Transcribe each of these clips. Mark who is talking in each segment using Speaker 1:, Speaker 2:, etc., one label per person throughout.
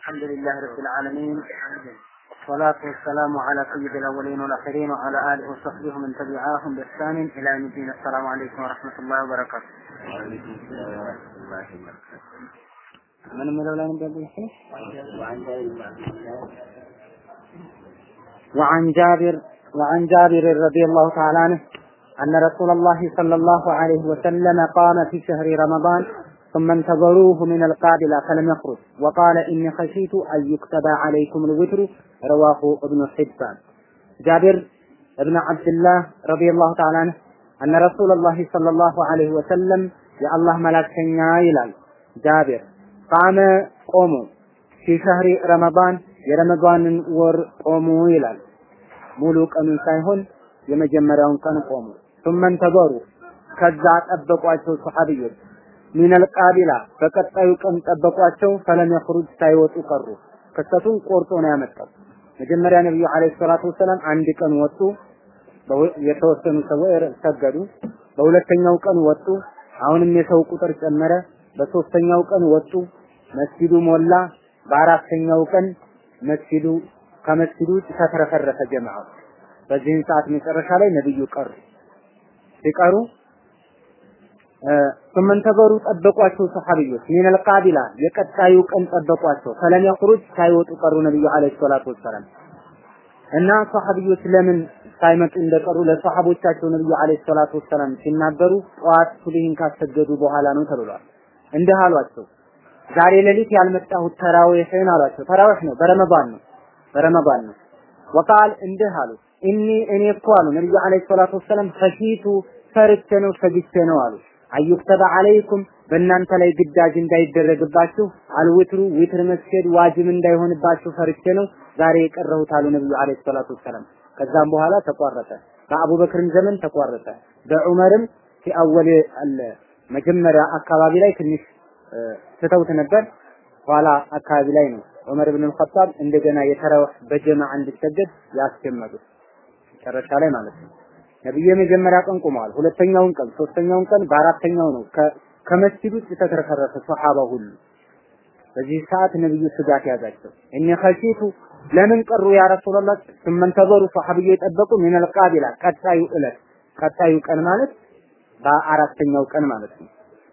Speaker 1: الحمد لله رب العالمين والصلاة والسلام على سيد الأولين والآخرين وعلى آله وصحبه ومن تبعاهم بإحسان إلى يوم الدين السلام عليكم ورحمة الله وبركاته.
Speaker 2: وعليكم السلام ورحمة الله وبركاته.
Speaker 1: من
Speaker 2: جابر بن الله
Speaker 1: وعن جابر وعن جابر رضي الله تعالى عنه أن رسول الله صلى الله عليه وسلم قام في شهر رمضان ثم انتظروه من القابلة فلم يخرج وقال إني خشيت أن يكتب عليكم الوتر رواه ابن حبان جابر ابن عبد الله رضي الله تعالى عنه أن رسول الله صلى الله عليه وسلم يا الله ملاكتنا إلى جابر قام قوموا في شهر رمضان የረመዳንን ወር ቆሙ ይላል። ሙሉ ቀኑን ሳይሆን የመጀመሪያውን ቀን ቆሙ። ثم انتظروا ከዛ ጠበቋቸው ሰሃቢዎች ሚነል ቃቢላ በቀጣዩ ቀን ጠበቋቸው ፈለም የኽሩጅ ሳይወጡ ቀሩ። ክስተቱን ቆርጦ ነው ያመጣው። መጀመሪያ ነብዩ አለይሂ ሰላቱ ወሰላም አንድ ቀን ወጡ የተወሰኑ ሰዎች ሰገዱ። በሁለተኛው ቀን ወጡ አሁንም የሰው ቁጥር ጨመረ። በሶስተኛው ቀን ወጡ መስጊዱ ሞላ። በአራተኛው ቀን መስጊዱ ከመስጊዱ ውጭ ተትረፈረፈ ጀማዓው በዚህን ሰዓት መጨረሻ ላይ ነብዩ ቀሩ። ሲቀሩ ثم ጠበቋቸው ሰሐቢዎች ሚን አልቃቢላ የቀጣዩ ቀን ጠበቋቸው። ፈለም ያخرج ሳይወጡ ቀሩ ነብዩ አለይሂ ሰላቱ ወሰለም እና ሰሐቢዎች ለምን ሳይመጡ እንደቀሩ ለሰሐቦቻቸው ነብዩ አለይሂ ሰላቱ ወሰለም ሲናገሩ ጧት ሱብሂን ካሰገዱ በኋላ ነው ተብሏል። እንዲህ አሏቸው። ዛሬ ሌሊት ያልመጣሁት ተራዊህን አሏቸው። ተራዊህ ነው በረመዳን ነው በረመዳን ነው። ወቃል እንዲህ አሉ። እኒ እኔ እኮ አሉ ነብዩ አለይሂ ሰላቱ ወሰለም ፈሺቱ ፈርቼ ነው ሰግቼ ነው አሉ። አዩክተበ አለይኩም በእናንተ ላይ ግዳጅ እንዳይደረግባችሁ አልውትሩ ዊትር መስገድ ዋጅብ እንዳይሆንባችሁ ፈርቼ ነው ዛሬ የቀረሁት አሉ ነብዩ አለይሂ ሰላቱ ወሰላም። ከዛም በኋላ ተቋረጠ። በአቡበክርም ዘመን ተቋረጠ። በዑመርም ሲአወል መጀመሪያ አካባቢ ላይ ትንሽ ትተውት ነበር ኋላ አካባቢ ላይ ነው ዑመር ብን አልኸጣብ እንደገና የተራዊህ በጀማዓ እንዲሰገድ ያስጀመሩት። መጨረሻ ላይ ማለት ነው ነብዩ የመጀመሪያ ቀን ቆመዋል። ሁለተኛውን ቀን ሶስተኛውን ቀን በአራተኛው ነው። ከመስጂድ ውስጥ የተትረፈረፈ ሶሐባ ሁሉ። በዚህ ሰዓት ነብዩ ስጋት ያዛቸው። እኔ ኸሺቱ ለምን ቀሩ ያ ረሱላህ ስመን ተበሩ ሶሐብዬ የጠበቁ ምን አልቃቢላ ቀጣዩ እለት ቀጣዩ ቀን ማለት በአራተኛው ቀን ማለት ነው።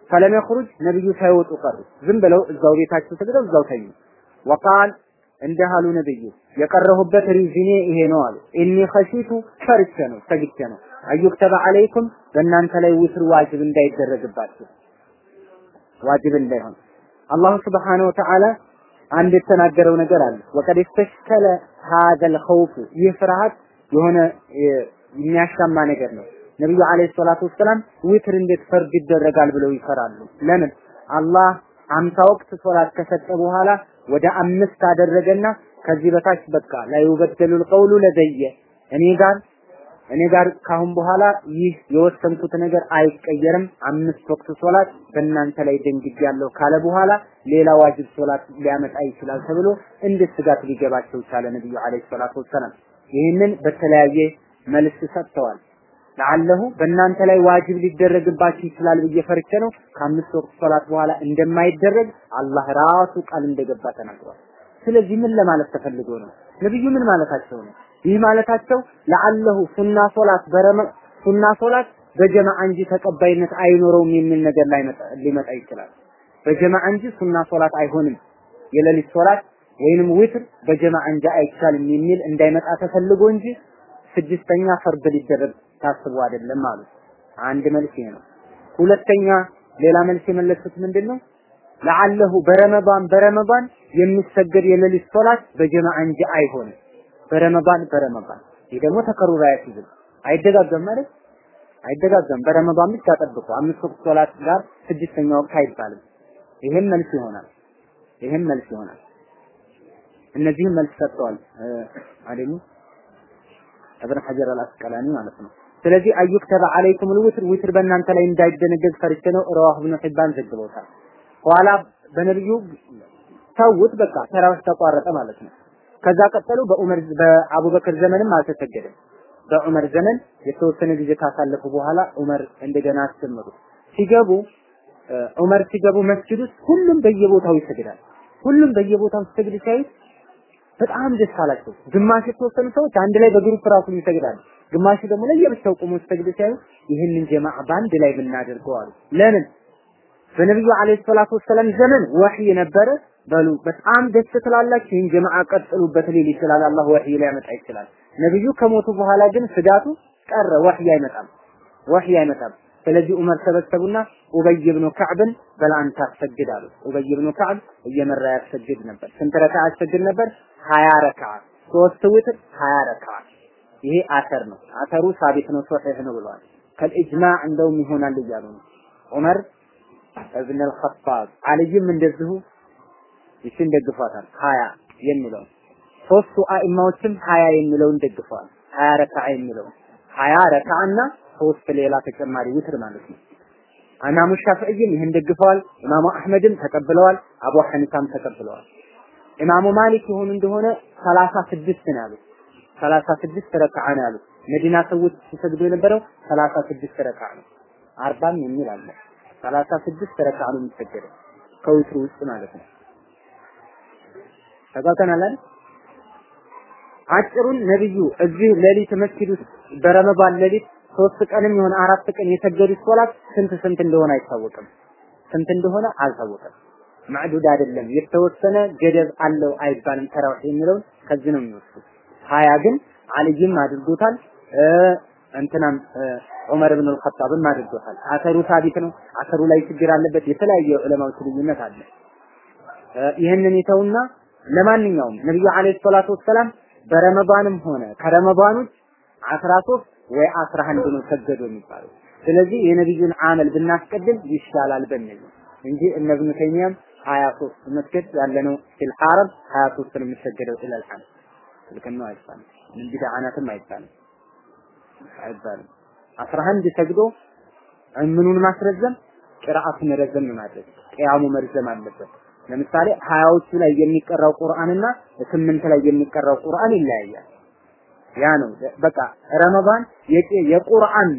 Speaker 1: ፈለም የኽሩጅ ነብዩ ሳይወጡ ቀሩ። ዝም ብለው እዛው ቤታቸው ተግደው እዛው ተኙ። ወቃል እንዲህ አሉ ነብዩ የቀረሁበት ሪዝኔ ይሄ ነው አሉ እኒ ኸሺቱ ፈርቼ ነው ሰግቼ ነው። አዩክተበ አለይኩም በእናንተ ላይ ውትር ዋጅብ እንዳይደረግባችሁ ዋጅብ እንዳይሆን። አላሁ ስብሓነሁ ወተዓላ አንድ የተናገረው ነገር አለ። ወቀድ ተሽከለ ሀዘል ኸውፍ። ይህ ፍርሃት የሆነ የሚያሻማ ነገር ነው። ነብዩ አለይሂ ሰላቱ ወሰላም ዊትር እንዴት ፈርድ ይደረጋል ብለው ይፈራሉ? ለምን? አላህ አምሳ ወቅት ሶላት ከሰጠ በኋላ ወደ አምስት አደረገና ከዚህ በታች በቃ ላይ ይበደሉል ቀውሉ ለዘየ። እኔ ጋር እኔ ጋር ካሁን በኋላ ይህ የወሰንኩት ነገር አይቀየርም። አምስት ወቅት ሶላት በእናንተ ላይ ደንግጌያለሁ ካለ በኋላ ሌላ ዋጅብ ሶላት ሊያመጣ ይችላል ተብሎ እንደ ስጋት ሊገባቸው ቻለ? ነብዩ አለይሂ ሰላቱ ወሰላም ይህንን በተለያየ መልስ ሰጥተዋል ለአለሁ በእናንተ ላይ ዋጅብ ሊደረግባችሁ ይችላል ብዬ ፈርቼ ነው። ከአምስት ወቅት ሶላት በኋላ እንደማይደረግ አላህ ራሱ ቃል እንደገባ ተናግሯል። ስለዚህ ምን ለማለት ተፈልጎ ነው? ነብዩ ምን ማለታቸው ነው? ይህ ማለታቸው ለአለሁ ሱና ሶላት በረመ ሱና ሶላት በጀማዓ እንጂ ተቀባይነት አይኖረውም የሚል ነገር ላይ ሊመጣ ይችላል። በጀማዓ እንጂ ሱና ሶላት አይሆንም። የሌሊት ሶላት ወይንም ዊትር በጀማዓ እንጂ አይቻልም የሚል እንዳይመጣ ተፈልጎ እንጂ ስድስተኛ ፈርድ ሊደረግ ታስቦ አይደለም አሉ። አንድ መልስ ይሄ ነው። ሁለተኛ ሌላ መልስ የመለሱት ምንድነው? ለዓለሁ በረመዳን በረመዳን የሚሰገድ የሌሊት ሶላት በጀማዓ እንጂ አይሆንም። በረመዳን በረመዳን ይህ ደግሞ ተከሩራ ያስይዝም አይደጋገም ማለት አይደጋገም። በረመዳን ብቻ ጠብቆ አምስት ወቅት ሶላት ጋር ስድስተኛ ወቅት አይባልም። ይሄም መልስ ይሆናል። ይሄም መልስ ይሆናል። እነዚህም መልስ ሰጥተዋል አይደሉ? እብን ሐጀር አልአስቀላኒ ማለት ነው። ስለዚህ አዩክተበ አለይኩም ልውትር ዊትር በእናንተ ላይ እንዳይደነገግ ፈርቼ ነው። ረዋህ ብኑ ሒባን ዘግበውታል። ኋላ በነብዩ ተውት፣ በቃ ተራዊህ ተቋረጠ ማለት ነው። ከዛ ቀጠሉ። በዑመር በአቡበክር ዘመንም አልተሰገደም። በዑመር ዘመን የተወሰነ ጊዜ ካሳለፉ በኋላ ዑመር እንደገና አስጀመሩ። ሲገቡ ዑመር ሲገቡ መስጊድ ውስጥ ሁሉም በየቦታው ይሰግዳል። ሁሉም በየቦታው ሲሰግድ ሲያዩት በጣም ደስ አላቸው። ግማሽ የተወሰኑ ሰዎች አንድ ላይ በ group ራሱ ይሰግዳሉ። ግማሹ ደግሞ ለየብቻው ቆሞ ሲሰግድ ሲያዩ ይህንን ጀማዓ በአንድ ላይ ብናደርገው አሉ። ለምን? በነቢዩ عليه الصلاة والسلام ዘመን وحي ነበረ። በሉ በጣም ደስ ትላላችሁ፣ ይህን ጀማዓ ቀጥሉበት ሊል ይችላል። አላህ ወህይ ሊያመጣ ይችላል። ነብዩ ከሞቱ በኋላ ግን ስጋቱ ቀረ። ወህይ አይመጣም፣ ወህይ አይመጣም። ስለዚህ ዑመር ሰበሰቡና ኡበይ ብኑ ከዕብን በል አንተ አሰግድ አሉት። ኡበይ ብኑ ከዕብ እየመራ ያሰግድ ነበር። ስንት ረካዓ ያሰግድ ነበር? ሀያ ረካዓ ሶስት ውትር ሀያ ረካዓ። ይሄ አተር ነው። አተሩ ሳቢት ነው፣ ሶሒህ ነው ብለዋል። ከልኢጅማዕ እንደውም ይሆናል እያሉ ነው ዑመር እብን አልኸጣብ አልይም እንደዚሁ ይችን ደግፏታል። ሀያ የሚለው ሶስቱ አኢማዎችም ሀያ የሚለውን ደግፈዋል። ሀያ ረካዓ የሚለውን ሀያ ረካዓና ሶስት ሌላ ተጨማሪ ውትር ማለት ነው። ኢማሙ ሻፊዒም ይህን ደግፈዋል። ኢማሙ አህመድም ተቀብለዋል። አቡ ሐኒፋም ተቀብለዋል። ኢማሙ ማሊክ ይሁን እንደሆነ ሰላሳ ስድስት ነው ያሉት። ሰላሳ ስድስት ረካዓ ነው ያሉት። መዲና ሰዎች ሲሰግዱ የነበረው ሰላሳ ስድስት ረካዓ ነው። አርባም የሚል አለ። ሰላሳ ስድስት ረካዓ ነው የሚሰገደው ከውትሩ ውስጥ ማለት ነው። ተጋብተናል አይደል? አጭሩን ነብዩ እዚህ ሌሊት መስጊድ ውስጥ በረመዳን ሌሊት ሶስት ቀንም የሆነ አራት ቀን የሰገዱት ሶላት ስንት ስንት እንደሆነ አይታወቅም። ስንት እንደሆነ አልታወቀም። ማዕዱድ አይደለም። የተወሰነ ገደብ አለው አይባልም። ተራዊህ የሚለውን ከዚህ ነው የሚወስዱት። ሀያ ግን አልይም አድርጎታል። እንትናም ዑመር ብን አልኸጣብም አድርጎታል። አተሩ ሳቢት ነው። አተሩ ላይ ችግር አለበት። የተለያየ ዑለማዎች ልዩነት አለ። ይህንን ይተውና ለማንኛውም ነብዩ አለይሂ ሰላቱ ወሰላም በረመዳንም ሆነ ከረመዳን ውጭ 13 ወይ 11 ነው ሰገዱ የሚባለው። ስለዚህ የነብዩን አመል ብናስቀድም ይሻላል በሚል ነው እንጂ እነ ኢብኑ ተይሚያም 23 መስገድ ያለነው ፊል ሐረም 23 ነው የሚሰገደው ኢለል ሐረም ልክ ነው አይባልም። ምን ቢድዓናትም አይባልም አይባልም። 11 ሰግዶ ምኑን ማስረዘም ቅራአቱን ረዘም ማድረግ ቅያሙ መርዘም አለበት። ለምሳሌ ሀያዎቹ ላይ የሚቀራው ቁርአንና ስምንት ላይ የሚቀራው ቁርአን ይለያያል። ያ ነው በቃ ረመዳን የቁርአን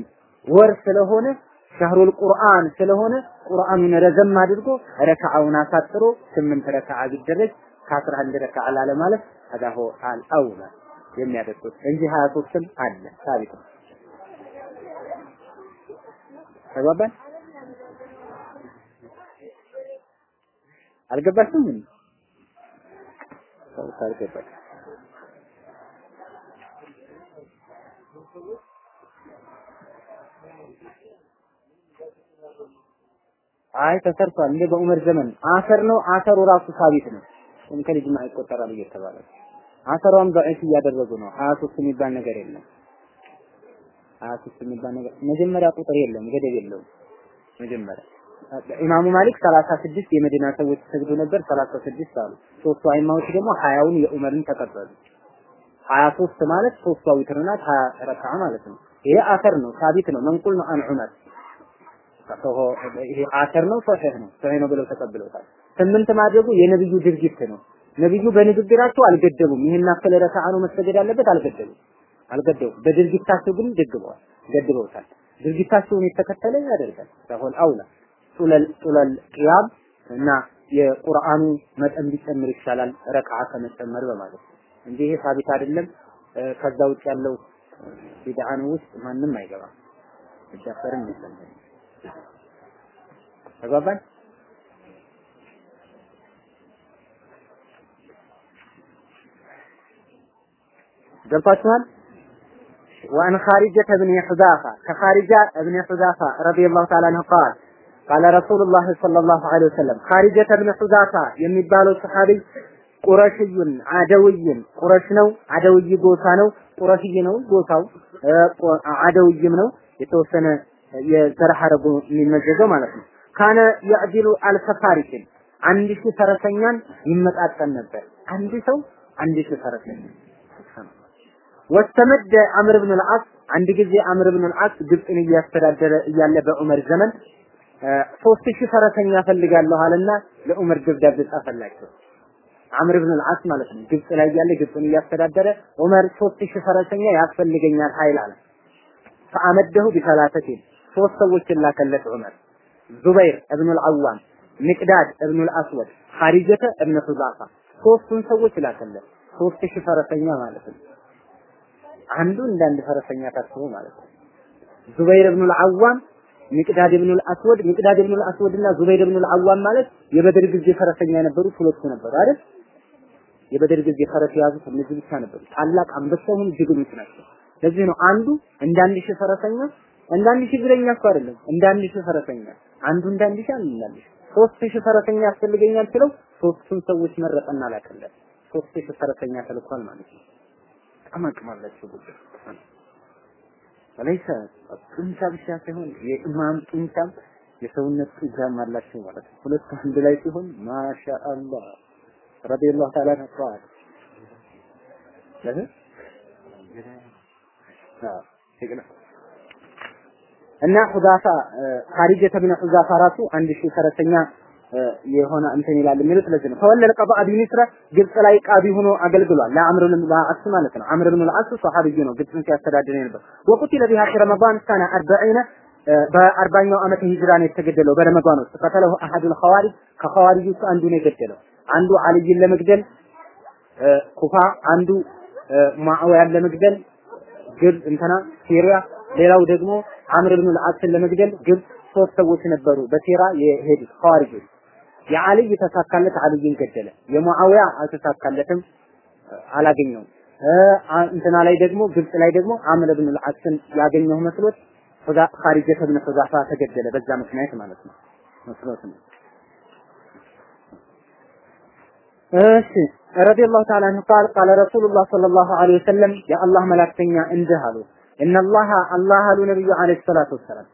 Speaker 1: ወር ስለሆነ ሸህሩል ቁርአን ስለሆነ ቁርአኑን ረዘም አድርጎ ረካዓውን አሳጥሮ ስምንት ረካዓ ቢደረግ ከአስራ አንድ ረካዓ ላለ ማለት አዳሆ አልአውላ የሚያደርጉት እንጂ ሀያ ሶስትም አለ ሳቢት ነው። ተግባባን? አልገባችም? ምን ሰው አይ ተሰርቷል። እንደ በዑመር ዘመን አሰር ነው። አሰሩ ራሱ ሳቢት ነው። ግን ከልጅማ ይቆጠራል እየተባለ አሰሯን ضعيف እያደረጉ ነው። 23 የሚባል ነገር የለም። 23 የሚባል ነገር መጀመሪያ ቁጥር የለም፣ ገደብ የለውም። መጀመሪያ ኢማሙ ማሊክ 36 የመዲና ሰዎች ሰግዱ ነበር፣ 36 አሉ። ሶስቱ አይማዎች ደግሞ ሀያውን የዑመርን ተቀበሉ። 23 ማለት ሶስቷ ዊትር ናት፣ 20 ረካዓ ማለት ነው። ይሄ አሰር ነው፣ ሳቢት ነው፣ መንቁል ነው አን ዑመር ይሄ አሰር ነው፣ ሶሒህ ነው፣ ሶሒህ ነው ብለው ተቀብለውታል። ስምንት ማድረጉ የነብዩ ድርጊት ነው። ነብዩ በንግግራቸው አልገደቡም። ይሄን ያክል ረካዓ ነው መሰገድ ያለበት አልገደቡም፣ አልገደቡም። በድርጊታቸው ግን ደግበዋል፣ ገድበውታል። ድርጊታቸውን የተከተለ ያደርጋል። ሰሆን አውላ ጡለል ጡለል ቂያም እና የቁርአኑ መጠን ቢጨምር ይሻላል ረካዓ ከመጨመር በማለት እንጂ ይሄ ሳቢት አይደለም። ከዛ ውጭ ያለው ቢድዓን ውስጥ ማንም አይገባም፣ ይደፈርም የለም። ተግባባን? ገብቷችኋል? وعن خارجة بن حذافة كخارجة بن حذافة رضي الله تعالى عنه قال قال رسول الله صلى الله عليه وسلم خارجة بن حذافة የሚባለው ሰሃቢ ቁረሽዩን አደውይን ቁረሽ ነው አደውይ ጎሳ ነው ቁረሽይ ነው ጎሳው አደውይም ነው የተወሰነ የዘር ሐረጉ ማለት ነው ካነ ያዕዲሉ አልፈፋሪክን አንድ ሺህ ፈረሰኛን ይመጣጠን ነበር አንድ ሰው አንድ ሺህ ፈረሰኛ ወስተመደ አምር ብን አልዓስ አንድ ጊዜ አምር ብን አልዓስ ግብፅን እያስተዳደረ እያለ በዑመር ዘመን ሶስት ሺህ ፈረሰኛ ፈልጋለሁ አለና ለዑመር ደብዳቤ ጻፈላቸው። አምር ብን አልዓስ ማለት ነው። ግብፅ ላይ ያለ ግብፅን እያስተዳደረ ዑመር ሶስት ሺህ ፈረሰኛ ያስፈልገኛል ኃይል አለ። ፈአመደሁ ቢሰላሰቲን ሶስት ሰዎችን ላከለት ዑመር ዙበይር እብኑ አልዓዋም፣ ሚቅዳድ እብኑል አስወድ ኻሪጀተ እብነ ሁዛፋ ሶስቱን ሰዎች ላከለት። ሶስት ሺህ ፈረሰኛ ማለት ነው። አንዱ እንዳንድ ፈረሰኛ ታስቦ ማለት ነው። ዙበይር እብኑል አዋም ሚቅዳድ እብኑል አስወድ ሚቅዳድ እብኑል አስወድ እና ዙበይር እብኑል አዋም ማለት የበድር ጊዜ ፈረሰኛ የነበሩት ሁለቱ ነበሩ አይደል? የበድር ጊዜ ፈረስ የያዙት እነዚህ ብቻ ነበሩ። ታላቅ አንበሳ የሆኑ ጀግኖች ናቸው። ለዚህ ነው አንዱ እንደ አንድ ሺህ ፈረሰኛ እንደ አንድ ሺህ እግረኛ እኮ አይደለም እንደ አንድ ፈረሰኛ አንዱ እንደ አንድ ሶስት ሺህ ፈረሰኛ ስለው ሶስቱን ሰዎች መረጠና ላከለት ሶስት ሺህ ተልኳል ማለት ነው። አላቸው ጉዳይ ወለይሰ ጡንቻ ብቻ ሳይሆን የኢማም ጡንቻም የሰውነት ጡንቻም አላቸው ማለት ነው። ሁለቱ አንድ ላይ ሲሆን ማሻአላህ ረዲየላሁ ተዓላ ነጥሯል። ለምን እና ሁዛፋ ኻሪጀተ ብን ሁዛፋ ራሱ አንድ ሺህ ፈረሰኛ የሆነ እንትን ይላል የሚሉት ለዚህ ነው። ተወለደ ቀባ ቢሚስረ ግብጽ ላይ ቃቢ ሆኖ አገልግሏል። ለአምር ብን ልዓስ ማለት ነው። አምር ብን ልዓስ ሰሃቢይ ነው፣ ግብጽን ሲያስተዳድር ነበር። ወቁቲለ ቢሃ ረመዳን ሰነ አርበዒነ በአርባኛው ዓመተ ሂጅራ ነው የተገደለው በረመዳን ውስጥ ከተለሁ አሐዱል ኸዋሪጅ ከኸዋሪጅ ውስጥ አንዱ ነው የገደለው። አንዱ አልይን ለመግደል ኩፋ፣ አንዱ ሙዓዊያን ለመግደል ግብጽ እንትና ሲሪያ፣ ሌላው ደግሞ አምር ብን ልዓስን ለመግደል ግብጽ ሶስት ሰዎች ነበሩ በሴራ የሄዱት ኸዋሪጆች። የአልይ ተሳካለት፣ አልይን ገደለ። የሙዓዊያ አልተሳካለትም፣ አላገኘውም። እንትና ላይ ደግሞ ግብጽ ላይ ደግሞ አምር ብን ልዓስን ያገኘው መስሎት ሁዛ ኻሪጀተ ብን ሁዛፋ ተገደለ። በዛ ምክንያት ማለት ነው መስሎት ነው። እሺ ረዲየላሁ ተዓላ አንሁ ቃል ቃለ ረሱሉላህ ሰለላሁ ዐለይሂ ወሰለም የአላህ መላክተኛ እንዲህ አሉ እነላህ አላህ አሉ ነብዩ ዐለይሂ ሰላቱ ወሰላም።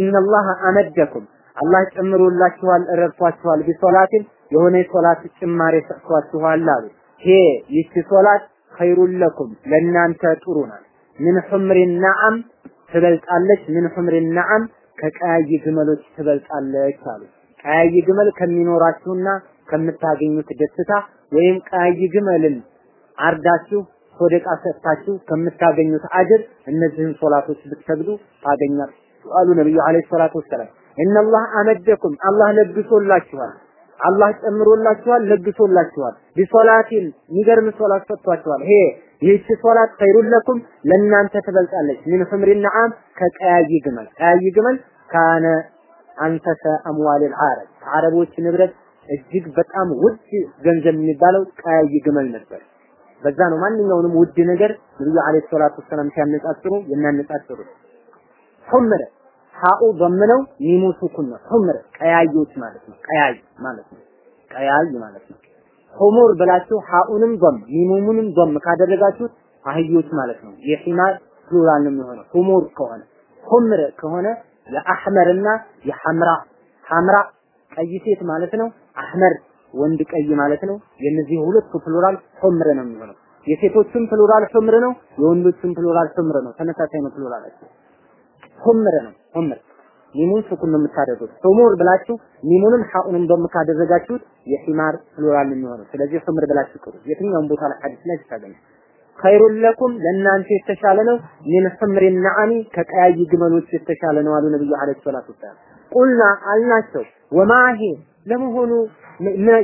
Speaker 1: እነላህ አመደኩም። አላህ ጨምሮላችኋል ረድቷችኋል። ቢሶላትን የሆነ ሶላት ጭማሬ ሰጥቷችኋል አሉ። ሄ ይቺ ሶላት ኸይሩን ለኩም ለእናንተ ጥሩ ናት። ምን ሑምሪ ነዓም ትበልጣለች ምን ሑምሪ ነዓም ከቀያይ ግመሎች ትበልጣለች አሉ። ቀያይ ግመል ከሚኖራችሁና ከምታገኙት ደስታ ወይም ቀያይ ግመልን አርዳችሁ ሶደቃ ሰጥታችሁ ከምታገኙት አጅር እነዚህን ሶላቶች ብትሰግዱ ታገኛል አሉ ነብዩ عليه الصلاة والسلام። إن الله أمدكم አላህ ለግሶላችኋል አላህ ጨምሮላችኋል ለግሶላችኋል። بصلاة የሚገርም ሶላት ሰጥቷችኋል። ይሄ ይህች ሶላት خير لكم ለእናንተ ትበልጣለች። من حمر النعم ከቀያይ ግመል። ቀያይ ግመል كان أنفس أموال العرب ከአረቦች ንብረት እጅግ በጣም ውድ ገንዘብ የሚባለው ቀያይ ግመል ነበር በዛ ነው ማንኛውንም ውድ ነገር ነብዩ عليه الصلاة والسلام ሲያነጻጽሩ የሚያነጻጽሩት። حمر ሀኡ በ ضم ነው ሚሙ سكون حمر ቀያዮች ማለት ነው። ቀያይ ማለት ነው። ቀያይ ማለት ነው። حمر ብላችሁ ሀኡንም ضم ሚሙንም ضم ካደረጋችሁት አህዮች ማለት ነው። የ حمار plural ነው የሚሆነው። حمر ከሆነ حمر ከሆነ የ أحمر ና የ حمراء حمراء ቀይ ሴት ማለት ነው። أحمر ወንድ ቀይ ማለት ነው። የነዚህ ሁለቱ plural حمر ነው የሚሆነው። የሴቶቹም plural حمر ነው የወንዶቹም plural حمر ነው። ተመሳሳይ ነው plural አቸው። حمر ነው حمر ሚሙን ነው የምታደርጉት። حمر ብላችሁ ሚሙንም ሐኡንም ደም ካደረጋችሁት የ حمار plural ነው የሚሆነው። ስለዚህ حمر ብላችሁ ቅሩ። የትኛውም ቦታ ላይ ሐዲስ ላይ ታገኙ خير لكم ለእናንተ የተሻለ ነው። من حمر النعم ከቀያይ ግመሎች የተሻለ ነው አሉ ነብዩ عليه الصلاة والسلام። ቁልና አልናቸው ወማሂ ለመሆኑ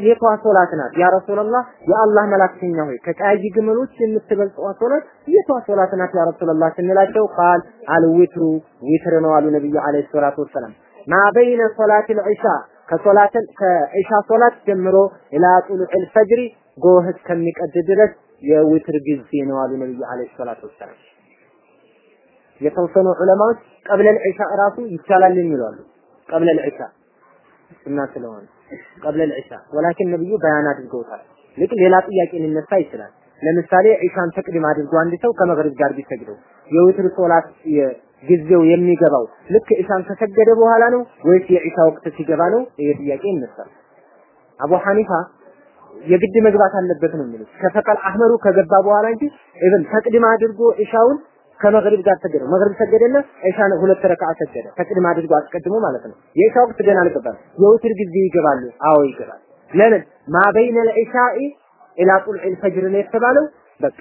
Speaker 1: የቷ ሶላት ናት። ያ ረሱላህ የአላህ መላክተኛ ሆይ ከቀያይ ግመሎች የምትበልጠዋ ሶላት የቷ ሶላት ናት ያ ረሱላህ ስንላቸው ቃል አልዊትሩ ዊትር ነው አሉ ነብዩ አለይሂ ሰላቱ ወሰላም። ማ በይነ ሶላት ልዒሻ ከሶላት ከዒሻ ሶላት ጀምሮ ኢላ ጡሉዕ ልፈጅሪ ጎህ እስከሚቀድ ድረስ የዊትር ጊዜ ነው አሉ ነብዩ አለይሂ ሰላቱ ወሰላም። የተወሰኑ ዑለማዎች ቀብለ ልዒሻ ራሱ ይቻላል የሚሉ አሉ። ቀብለ ልዒሻ እና ስለሆነ ቀብለ ልዒሻ ወላኪን ነብዩ በያን አድርገውታል። ልክ ሌላ ጥያቄ ሊነሳ ይችላል። ለምሳሌ ዒሻን ተቅዲም አድርጎ አንድ ሰው ከመግሪብ ጋር ቢሰግደው የዊትር ሶላት ጊዜው የሚገባው ልክ ዒሻን ከሰገደ በኋላ ነው ወይስ የዒሻ ወቅት ሲገባ ነው? ይሄ ጥያቄ ይነሳል። አቡ ሐኒፋ የግድ መግባት አለበት ነው የሚሉት። ከፈቀል አህመሩ ከገባ በኋላ እንጂ ኢብን ተቅዲም አድርጎ ዒሻውን ከመግሪብ ጋር ሰገደ። መግሪብ ሰገደና ዒሻን ሁለት ረካዓ ሰገደ። ተቅዲም አድርጎ አስቀድሞ ማለት ነው። የዒሻ ወቅት ገና አልገባም። የውትር ጊዜ ይገባሉ። አዎ ይገባል። ለምን? ማ በይነ ልዒሻኢ ኢላ ጡልዕ ልፈጅር ነው የተባለው። በቃ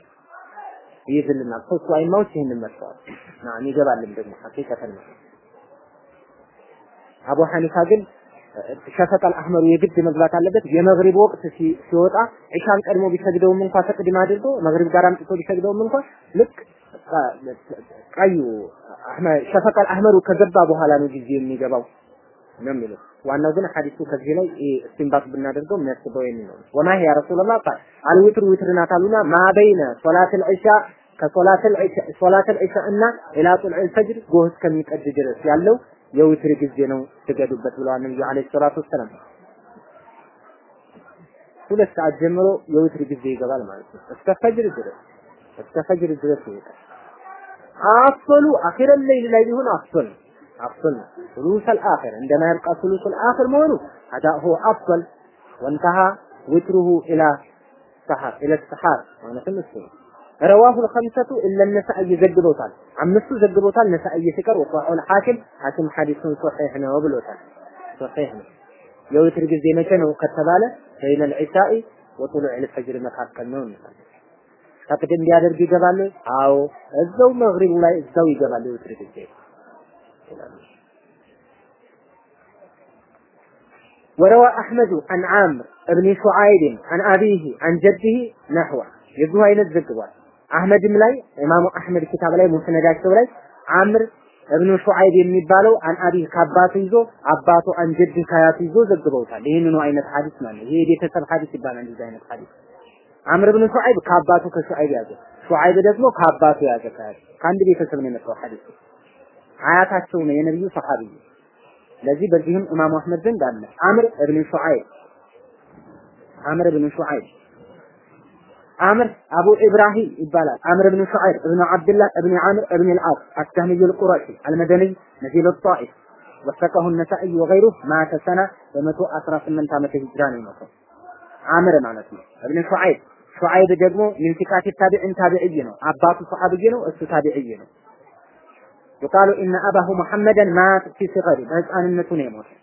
Speaker 1: ይይዝልናል ሶስቱ አይማዎች ይህንን መርጠዋል። ናም ይገባልን ደግሞ ሐቂቀተን ነው። አቡ ሐኒፋ ግን ሸፈቀል አህመሩ የግድ መግባት አለበት። የመግሪብ ወቅት ሲወጣ ኢሻን ቀድሞ ቢሰግደውም እንኳን ተቅዲም አድርጎ መግሪብ ጋር አምጥቶ ቢሰግደውም እንኳን ልክ ቀዩ ሸፈቀል አህመሩ ከገባ በኋላ ነው ጊዜ የሚገባው ነው የሚለው። ዋናው ግን ሐዲሱ ከዚህ ላይ እስቲንባጥ ብናደርገው የሚያስበው የሚለው ወማ ያ ረሱላህ ቃል አልዊትር ዊትር ናት አሉና ማ በይነ ሶላተል ዒሻ ከሶላተል እና ኢላ ጡልዕ ፈጅር ጎህ እስከሚቀድ ድረስ ያለው የዊትር ጊዜ ነው ስገዱበት ብለዋል ነብዩ አለይሂ ሰላቱ ወሰላም። ሁለት ሰዓት ጀምሮ የዊትር ጊዜ ይገባል ማለት ነው። እስከ ፈጅር ድረስ እስከ ፈጅር ድረስ ይወጣል። أصلوا أخر الليل الذي هنا أفضل. أفضل ثلوس الآخر. عندما يبقى ثلوس الآخر مهنو هذا هو أفضل. وانتهى وتره إلى السحر إلى السحر وأنا في النسل رواه الخمسة إلا النساء زد بوطال عم نسل زد بوطال نساء يسكر وطاعوا الحاكم. حاكم حديث صحيحنا صحيح نعم هنا نعم. يوتر قزينا كانوا قد تبالى بين العشاء وطلوع الفجر مقاقل نوم ተቅድም ቢያደርግ ይገባል አዎ እዛው መግሪቡ ላይ እዛው ይገባል የውትር ጊዜ وروى أحمد عن عامر ابن شعيب عن أبيه عن جده نحوه የዚሁ አይነት ዘግቧል። አህመድም ላይ ኢማሙ አህመድ ኪታብ ላይ ሙስነዳቸው ላይ አምር እብኑ ሹዓይብ የሚባለው አን አቢ ከአባቱ ይዞ አባቱ አን ጀድ ከአያቱ ይዞ ዘግበውታል። ይህንኑ አይነት ሐዲስ ማለት ይሄ የቤተሰብ ሐዲስ ይባላል። እንደዚህ አይነት ሐዲስ አምር እብኑ ሹዓይብ ከአባቱ ከሹዓይብ ያዘ፣ ሹዓይብ ደግሞ ከአባቱ ያዘ ከአንድ ቤተሰብ ነው የመጣው ሐዲስ አያታቸው ነው የነብዩ ሰሐቢይ። ለዚህ በዚህም ኢማሙ አህመድ ዘንድ አለ አምር እብኑ ሹዓይብ አምር እብኑ ሹዓይብ አምር አቡ ኢብራሂም ይባላል። አምር ብን ሹዓይር እብን ዓብድላህ እብን ዓምር እብን አልዓስ አስተህምይ አልቁረሺ አልመደኒ ነዚል ጣኢፍ ወሰቀሁ ነሳኢ ወገይሩ ማተ ሰና በመቶ አስራ ስምንት ዓመተ ሂጅራ ነው የሞተው። አምር ማለት ነው። እብን ሹዓይብ ሹዓይብ ደግሞ ሚን ሲቃት ታቢዕን ታቢዕይ ነው። አባቱ ሰሐብይ ነው፣ እሱ ታቢዕይ ነው። يقال إن أباه محمدا مات في صغره በህፃንነቱ ነው የሞተው።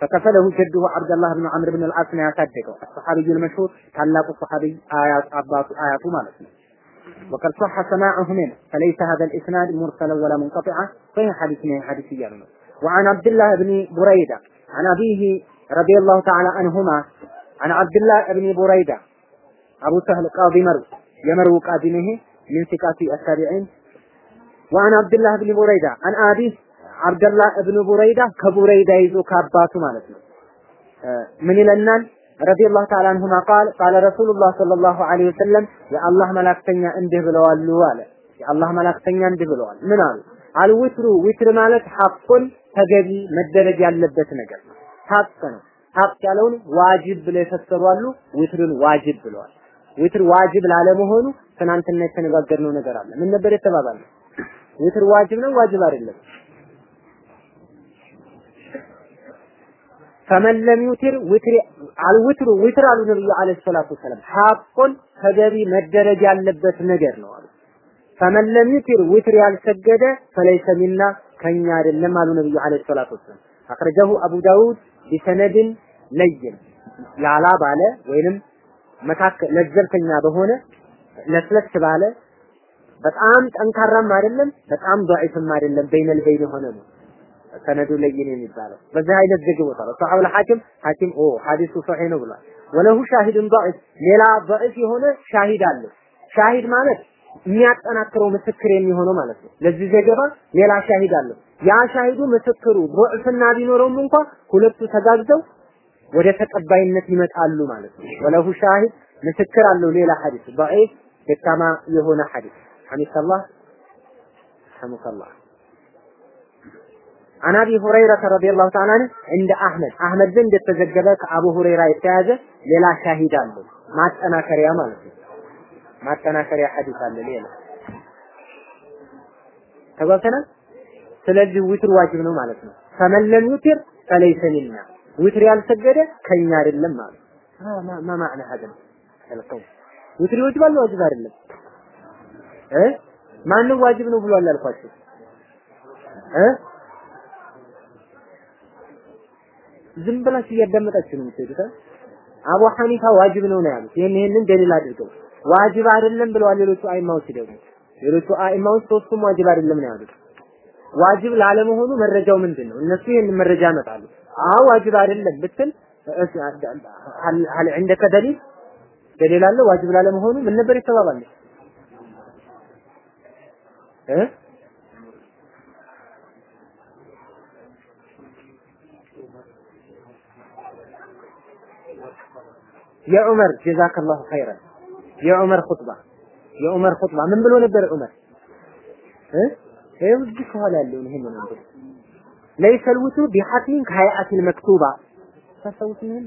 Speaker 1: فكفله جده عبد الله بن عمرو بن العاص ነው ያሳደገው الصحابي المشهور ታላቁ صحابي آيات አባቱ አያቱ ማለት ነው وقد صح سماعه منه فليس هذا الإسناد مرسلا ولا منقطعا فهي حديث من حديث يالنا وعن عبد الله بن بريدة عن أبيه رضي الله تعالى عنهما عن عبد الله بن بريدة አቡ ሰህል ቃዲ መርው የመርው ቃዲ ነው ይሄ ምን ሲቃቲ አታቢዒን ወአን አብዱላህ ብን ቡረይዳ አን አቢ አብደላህ እብኑ ቡረይዳ ከቡረይዳ ይዞ ከአባቱ ማለት ነው። ምን ይለናል? ረዲየላሁ ተዓላ አንሁማ ቃል ቃለ ረሱሉላህ ሰለላሁ ዐለይሂ ወሰለም የአላህ መላእክተኛ እንዲህ ብለዋሉ አለ። የአላህ መላእክተኛ እንዲህ ብለዋል። ምን አሉ? አልዊትሩ ዊትር ማለት ሐቁን ተገቢ መደረግ ያለበት ነገር ነው። ሐቅ ነው። ሐቅ ያለውን ዋጅብ ብለው የፈሰሩ አሉ። ዊትርን ዋጅብ ብለዋል። ዊትር ዋጅብ ላለመሆኑ ትናንትና የተነጋገርነው ነገር አለ። ምን ነበር የተባባልነው? وتر واجب ነው واجب አይደለም? فمن لم يوتر وتر الوتر وتر አሉ ነብዩ عليه الصلاة والسلام حق ተገቢ መደረግ ያለበት ነገር ነው አሉ። فمن يوتر وتر ያልሰገደ فليس منا ከኛ አይደለም አሉ ነብዩ عليه الصلاة والسلام። أخرجه أبو داود بسند لين ያላ ባለ ወይንም መካከል ለዘብተኛ በሆነ ለስለስ ባለ በጣም ጠንካራም አይደለም በጣም ضعيفም አይደለም በይነል በይን ሆነ ነው። ሰነዱ ለይን የሚባለው በዚህ አይነት ዘግቦታል ሰሐው ለሐኪም ሐኪም ኦ ሐዲሱ ሶሒህ ነው ብሏል። ወለሁ ሻሂድን ضعيف ሌላ ضعيف የሆነ ሻሂድ አለ። ሻሂድ ማለት የሚያጠናክረው ምስክር የሚሆነው ማለት ነው። ለዚህ ዘገባ ሌላ ሻሂድ አለ። ያ ሻሂዱ ምስክሩ ضعفና ቢኖረውም እንኳን ሁለቱ ተጋግዘው ወደ ተቀባይነት ይመጣሉ ማለት ነው። ወለሁ ሻሂድ ምስክር አለው ሌላ ሐዲስ ضعيف ደካማ የሆነ ሐዲስ ሐሚከላህ ሐሙከላህ عن ابي هريره رضي الله تعالى عنه عند احمد احمد ዘንድ የተዘገበ ከአቡ ሁረይራ የተያዘ ሌላ ሻሂድ አለው ማጠናከሪያ ማለት ነው ማጠናከሪያ ሐዲስ አለ ሌላ ተጓተናል ስለዚህ ዊትር ዋጅብ ነው ማለት ነው ፈመን ለም ዩትር ፈለይሰ ሚና ዊትር ያልሰገደ ከኛ አይደለም ማለት ማ ማዕና ሀገር ያልከው? ዊትር ይወጅባል ዋጅብ አይደለም? እ? ማንም ዋጅብ ነው ብሏል አልኳችሁ እ? ዝም ብላችሁ እያዳመጣችሁ ነው የምትሄዱት አቡ ሐኒፋ ዋጅብ ነው ነው ያሉት። ይሄን ይሄንን ደሊል አድርገው ዋጅብ አይደለም ብለዋል ሌሎቹ አይማዎች ደግሞ። ሌሎቹ አይማዎች ሶስቱም ዋጅብ አይደለም ነው ያሉት። ዋጅብ ላለመሆኑ መረጃው ምንድን ነው እነሱ ይሄን መረጃ ያመጣሉ። አው ዋጅብ አይደለም ብትል ሀል ዐንደከ ደሊል? ደሊል አለ ዋጅብ ላለመሆኑ ምን ነበር ይተባባለ እ? የዑመር ጀዛከላሁ ኸይረን የዑመር ኹጥባ የዑመር خطبة ምን ብሎ ነበር ዑመር? እ? ይኸው እዚህ ከኋላ ያለውን ይሄንን እንግዲህ ليس الوتر بحتم كهيئة المكتوبة። ታስታውሱ ይሄን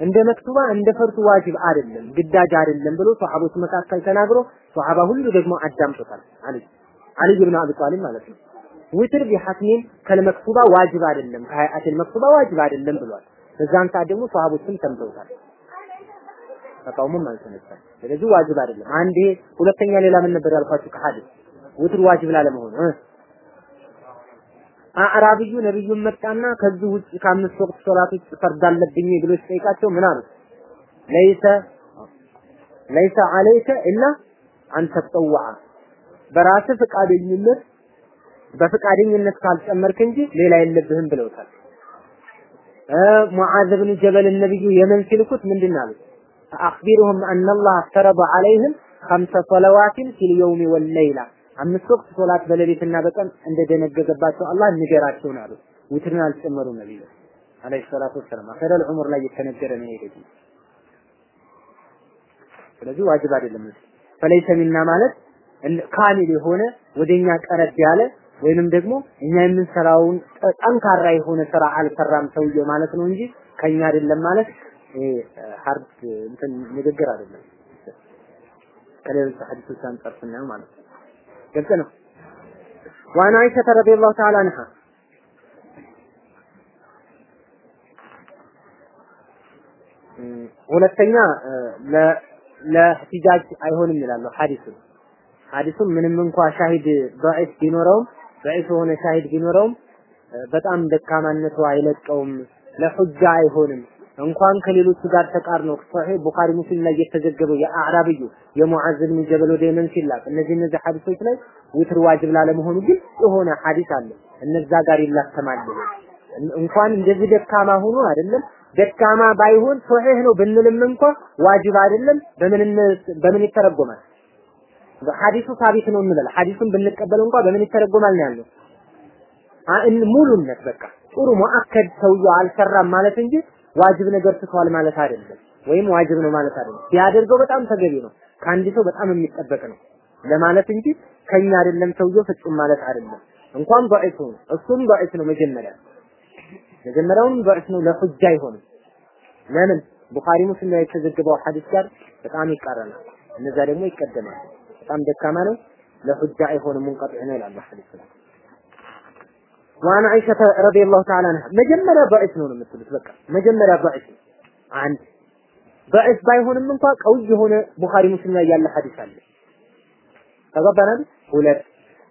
Speaker 1: እንደ مكتوبة እንደ ፈርዱ واجب አይደለም ግዳጅ አይደለም ብሎ ሷሐቦች መካከል ተናግሮ ሷሐባ ሁሉ ደግሞ አዳምጦታል። አለች አሊ ኢብኑ አቢ ጣሊብ ማለት ነው። وتر بحتم كالمكتوبة واجب አይደለም كهيئة المكتوبة واجب አይደለም ብሏል። በዛን ሰዓት ደግሞ ሷሐቦችም ሰምተውታል። ተቃውሞም አልተነሳም። ስለዚህ ዋጅብ አይደለም። አንዴ ሁለተኛ ሌላ ምን ነበር ያልኳችሁ? ከሐዲስ ውትር ዋጅብ ላለመሆኑ አዕራብዩ ነብዩን መጣና ከዚህ ውጭ ከአምስት ወቅት ውጭ ፈርድ አለብኝ ብሎ ሲጠይቃቸው ምን አሉት? ለይሰ ለይሰ አለይከ ኢላ አን ተጠወዐ በራስህ ፈቃደኝነት በፈቃደኝነት ካልጨመርክ እንጂ ሌላ የለብህም ብለውታል። ሙዓዝ ብን ጀበል ነብዩ የመን ሲልኩት ምንድን አሉት? አኽቢርሁም አነ አላህ ፈረደ ዐለይህም ኸምሰ ሰለዋትን ፊል የውሚ ወለይላ አምስት ወቅት ሶላት በሌሊትና በቀን እንደደነገገባቸው አላህ ንገራቸው ነው አሉት። ውትርን አልጨመሩም ነብዩ አለይሂ ሰላቱ ወሰላም አኸረል ዑምር ላይ የተነገረ ነው ይሄ ስለዚህ ዋጅብ አይደለም ፈለይሰ ሚና ማለት ካሚል የሆነ ወደኛ ቀረብ ያለ ወይንም ደግሞ እኛ የምንሰራውን ጠንካራ የሆነ ስራ አልሰራም ሰውየው ማለት ነው እንጂ ከኛ አይደለም ማለት hard እንትን ንግግር አይደለም። ከሌሎች ሐዲሶች አንጻር ስናየው ማለት ነው። ግልጽ ነው። ዋን አይሸተ ረዲየላሁ ተዓላ አንሃ ሁለተኛ ለህቲጃጅ አይሆንም ይላሉ ሐዲሱ ሐዲሱም ምንም እንኳ ሻሂድ ضعيف ቢኖረውም ضعيف የሆነ ሻሂድ ቢኖረውም በጣም ደካማነቱ አይለቀውም ለሁጃ አይሆንም እንኳን ከሌሎቹ ጋር ተቃርኖ ሶሒህ ቡኻሪ ሙስሊም ላይ የተዘገበው የአዕራብዩ የሙዓዝ ብን ጀበል ወደ የመን ሲላክ እነዚህ እነዚህ ሐዲሶች ላይ ውትር ዋጅብ ላለመሆኑ ግልጽ የሆነ ሐዲስ አለ። እነዛ ጋር ይላተማል። እንኳን እንደዚህ ደካማ ሆኖ አይደለም ደካማ ባይሆን ሶሒህ ነው ብንልም እንኳ ዋጅብ አይደለም። በምን በምን ይተረጎማል? ሐዲሱ ሳቢት ነው እንበል። ሐዲሱን ብንቀበለው እንኳ በምን ይተረጎማል ነው ያለው። ሙሉነት በቃ ጥሩ ሙአከድ ሰውየው አልሰራም ማለት እንጂ ዋጅብ ነገር ትቷል ማለት አይደለም፣ ወይም ዋጅብ ነው ማለት አይደለም። ቢያደርገው በጣም ተገቢ ነው፣ ከአንድ ሰው በጣም የሚጠበቅ ነው ለማለት እንጂ ከኛ አይደለም ሰውየው ፍጹም ማለት አይደለም። እንኳን ضعيف ነው፣ እሱም ضعيف ነው መጀመሪያ መጀመሪያውም ضعيف ነው፣ ለሁጃ አይሆንም። ለምን ቡኻሪ ሙስሊም ላይ የተዘገበው ሐዲስ ጋር በጣም ይቃረናል። እነዛ ደግሞ ይቀደማል። በጣም ደካማ ነው፣ ለሁጃ አይሆንም፣ ሙንቀጥዕ ነው ይላል ሐዲስ ላይ ዋን አይሸተ ረዲየላሁ ተዓላ አንሃ መጀመሪያ ضعيف ነው የምትሉት በቃ መጀመሪያ ضعيف አንድ ضعيف ባይሆንም እንኳ ቀውይ የሆነ ቡኻሪ ሙስሊም ላይ ያለ ሐዲስ አለ ተገባናል ሁለት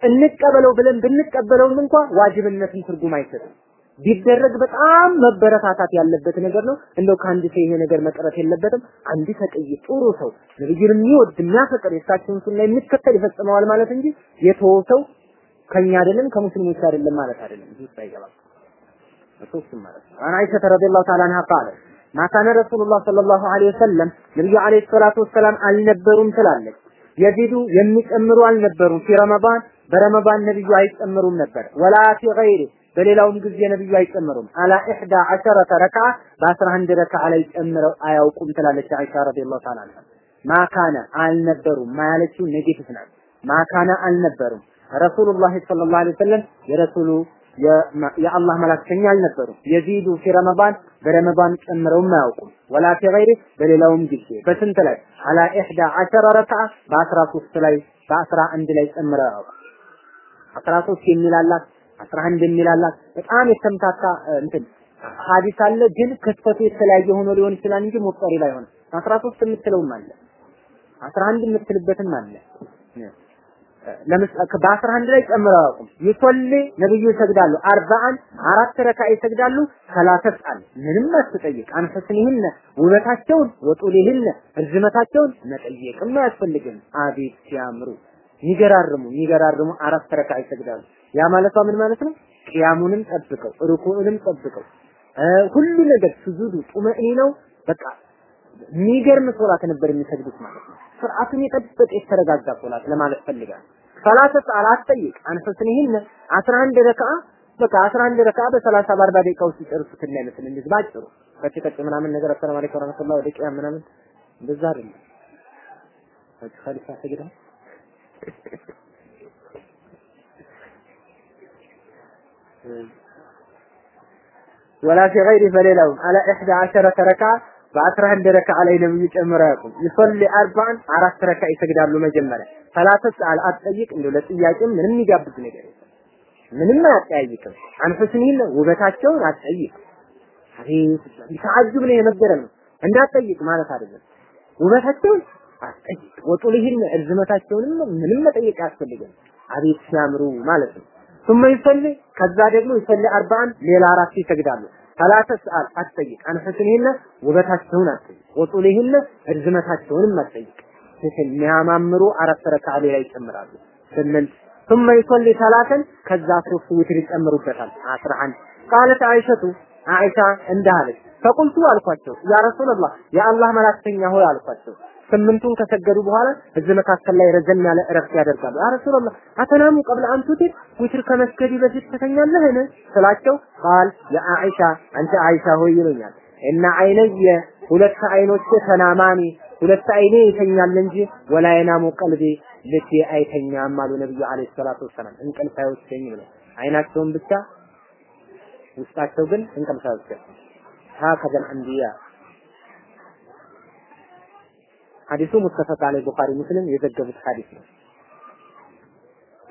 Speaker 1: እንቀበለው ብለን ብንቀበለውም እንኳ ዋጅብነትን ትርጉም አይሰጥም ቢደረግ በጣም መበረታታት ያለበት ነገር ነው። እንደው ከአንድ ሰው ይሄ ነገር መቅረት የለበትም። አንድ ተቀይ ጥሩ ሰው ነብዩን የሚወድ የሚያፈቅር የእሳቸውን ሱና የሚከተል ይፈጽመዋል ማለት እንጂ የተወው ሰው ከኛ አይደለም ከሙስሊሞች አይደለም ማለት አይደለም። እዚህ ውስጥ አይገባም። ሶስቱም ማለት ነው። አን አይሸተ ረዲየላሁ ተዓላ አንሃ ቃለ ማ ካነ ረሱሉላህ ሰለላሁ ዐለይሂ ወሰለም ነብዩ ዐለይሂ ሰላቱ ወሰላም አልነበሩም ትላለች። يزيد የሚጨምሩ አልነበሩም። في رمضان በረመዳን ነብዩ አይጨምሩም ነበር። ولا في غيره በሌላውም ጊዜ ነብዩ አይጨምሩም። على إحدى عشرة ركعة በአስራ አንድ ረክዓ ላይ ጨምረው አያውቁም ትላለች አይሻ رضي الله تعالى عنها። ما كان አልነበሩም ማለችው negative ናት። ማካነ አልነበሩም رسول الله صلى الله عليه وسلم የረሱሉ የአላህ መላክተኛ አልነበሩም። يزيد في رمضان በረመዳን ጨምረውም አያውቁም። ولا في غيره በሌላውም ጊዜ በስንት ላይ አላ ኢሕዳ ዐሸረ ረክዓ በአስራ ሶስት ላይ በአስራ አንድ ላይ ጨምረው አያውቁም። አስራ ሶስት የሚላላት አስራ አንድ የሚላላት በጣም የተምታታ እንትን ሐዲስ አለ። ግን ክስተቱ የተለያየ ሆኖ ሊሆን ይችላል እንጂ ሙጠሪ ላይሆን አስራ ሶስት የምትለውም አለ። አስራ አንድ የምትልበትም አለ። በአስራ አንድ ላይ ጨምረው አያውቁም። ይሶሊ ነብዩ ይሰግዳሉ። አርባአን አራት ረካ ይሰግዳሉ። ሰላተት ቃል ምንም አትጠይቅ። አንፈስኒህነ ውበታቸውን ወጡሊህነ ርዝመታቸውን መጠየቅም አያስፈልግም። አቤት ሲያምሩ የሚገራርሙ የሚገራርሙ አራት ረካ ይሰግዳሉ። ያ ማለቷ ምን ማለት ነው? ቅያሙንም ጠብቀው ሩኩዕንም ጠብቀው ሁሉ ነገር ስጁዱ ጡመእኒ ነው በቃ የሚገርም ሶላት ነበር የሚሰግዱት ማለት ነው። ስርዓቱን የጠበቀ የተረጋጋ ሶላት ለማለት ፈልጋል። ሰላተ ሰዓት አትጠይቅ አንፈስንህን 11 ረክዓ በቃ 11 ረክዓ በ30 በ40 ደቂቃ ውስጥ ይጨርሱት እንዳይመስል እንደዚህ ባጭሩ ከጭ ከጭ ምናምን ነገር አሰላሙ አለይኩም ወራህመቱላሂ ወደ ምናምን እንደዛ አይደለም። አጭ ኸሊፋ ሰግዳ ፊ ገይሪ በሌላውም አላ ኢሕዳ ዐሸረተ ረክዓ በአስራ አንድ ረክዓ ላይ ነብዩ ጨምረው ያውቁም። ይሰሊ አርባን አራት ረክዓ ይሰግዳሉ መጀመሪያ። ሰላተ ሰዓት አትጠይቅ እንደው ለጥያቄም ምንም የሚጋብዝ ነገር የለም። ምንም አያጠያይቅም። አንፈስኒን ውበታቸውን አትጠይቅ። አቤት ተዓጅብ ነው የነገረን እንዳትጠይቅ ማለት አይደለም። ውበታቸውን አትጠይቅ። ወጡልህን እርዝመታቸውንም ምንም መጠየቅ አያስፈልግም። አቤት ሲያምሩ ማለት ነው። ثم يصلي ከዛ ደግሞ ይሰሊ አርባን ሌላ አራት ይሰግዳሉ። ሰላተ ሰዓት አትጠይቅ። አንፈስኒን ውበታቸውን አትጠይቅ። ወጡልህን እርዝመታቸውንም አትጠይቅ። የሚያማምሩ አራት ረካዓ ሌላ ይጨምራሉ። ስምንት ثم يصلي ثلاثا ከዛ ሶስት ዊትር ይጨምሩበታል 11 قالت عائشة አይሻ እንዳለች ፈቁልቱ አልኳቸው ያ ረሱላህ የአላህ መላክተኛ ሆይ አልኳቸው ስምንቱን ከሰገዱ በኋላ እዚህ መካከል ላይ ረዘም ያለ እረፍት ያደርጋሉ ያ ረሱላህ አተናሙ ቀብለ አን ዊትር ከመስገድ በፊት ትተኛለህን ስላቸው ቃል የአይሻ አንተ አይሻ ሆይ ይሉኛል እና አይነየ ሁለት አይኖቼ ተናማኒ ሁለት አይኔ ይተኛል እንጂ ወላ የናሙ ቀልቤ ልቤ አይተኛም አሉ ነብዩ አለይሂ ሰላቱ ወሰላም። እንቅልፍ አይወስደኝም ነው አይናቸውን ብቻ ውስጣቸው ግን እንቅልፍ አይወስደም። ሀከዘል አንቢያ ሐዲሱ ሙተፈቅ ዐለይሂ ቡኻሪ ሙስሊም የዘገቡት ሐዲስ ነው።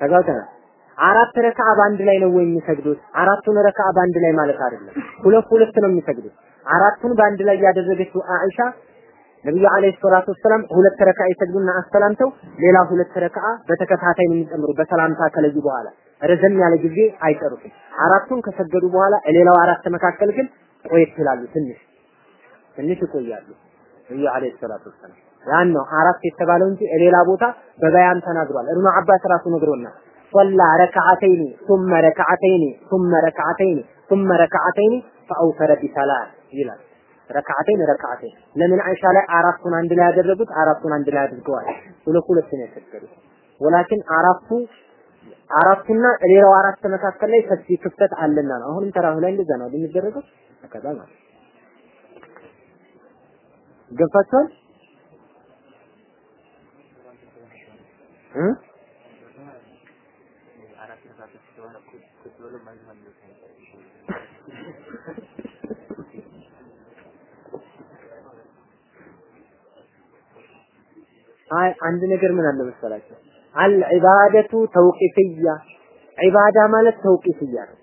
Speaker 1: ተጋውተናል። አራት ረካዓ በአንድ ላይ ነው ወይ የሚሰግዱት? አራቱን ረካዓ በአንድ ላይ ማለት አይደለም። ሁለት ሁለት ነው የሚሰግዱት። አራቱን በአንድ ላይ ያደረገችው አኢሻ ነብዩ አለይሂ ሰላቱ ወሰላም ሁለት ረካዓ ይሰግዱና አስተላምተው ሌላ ሁለት ረካዓ በተከታታይ ነው የሚጨምሩ በሰላምታ ከለዩ በኋላ ረዘም ያለ ጊዜ አይጨርሱም። አራቱን ከሰገዱ በኋላ ሌላው አራት መካከል ግን ቆየት ይላሉ። ትንሽ ትንሽ ይቆያሉ። ነብዩ አለይሂ ሰላቱ ወሰላም ያን ነው አራት የተባለው እንጂ ሌላ ቦታ በበያን ተናግሯል። እብኑ አባስ ራሱ ነግሮናል። ሶላ ረከዓተይኒ ثم ረከዓተይኒ ثم ረከዓተይኒ ثم ረከዓተይኒ ፈአውተረ ቢሰላት ይላል። ረካዓተይን ረካዓተይን ለምን አይሻ ላይ አራቱን አንድ ላይ ያደረጉት አራቱን አንድ ላይ አድርገዋል። ሁለት ሁለት ነው የሰገዱት። ወላኪን አራቱ አራቱና ሌላው አራት መካከል ላይ ሰፊ ክፍተት አለና ነው። አሁንም ተራሁ ላይ እንደዛ ነው የሚደረገው። ከዛ ማለት ገፋቷል አይ አንድ ነገር ምን አለ መሰላችሁ? አልዒባደቱ ተውቂፍያ። ዒባዳ ማለት ተውቂፍያ ነው።